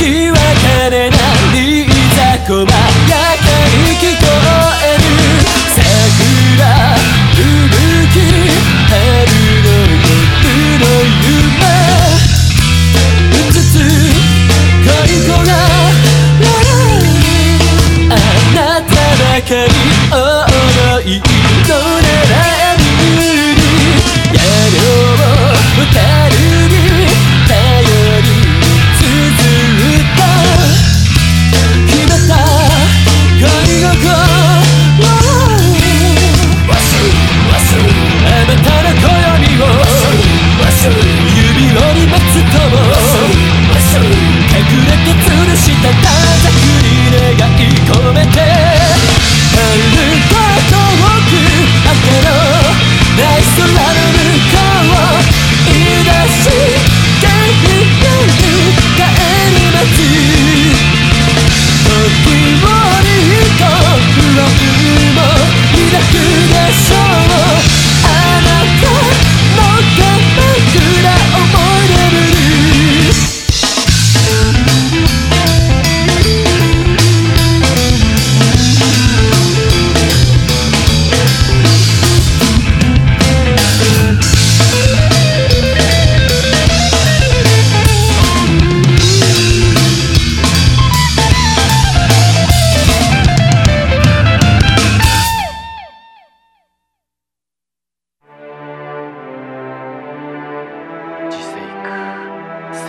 時は金なりいざこまやかに聞こえる桜吹雪春の夜の夢うつつ恋こらあなただけに思いどれだ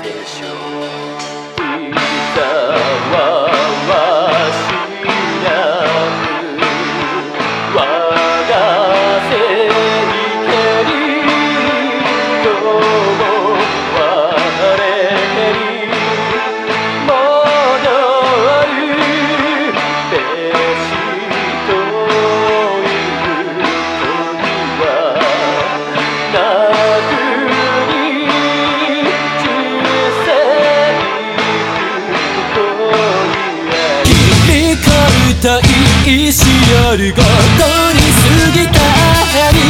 official. たい石よりごとに過ぎたに。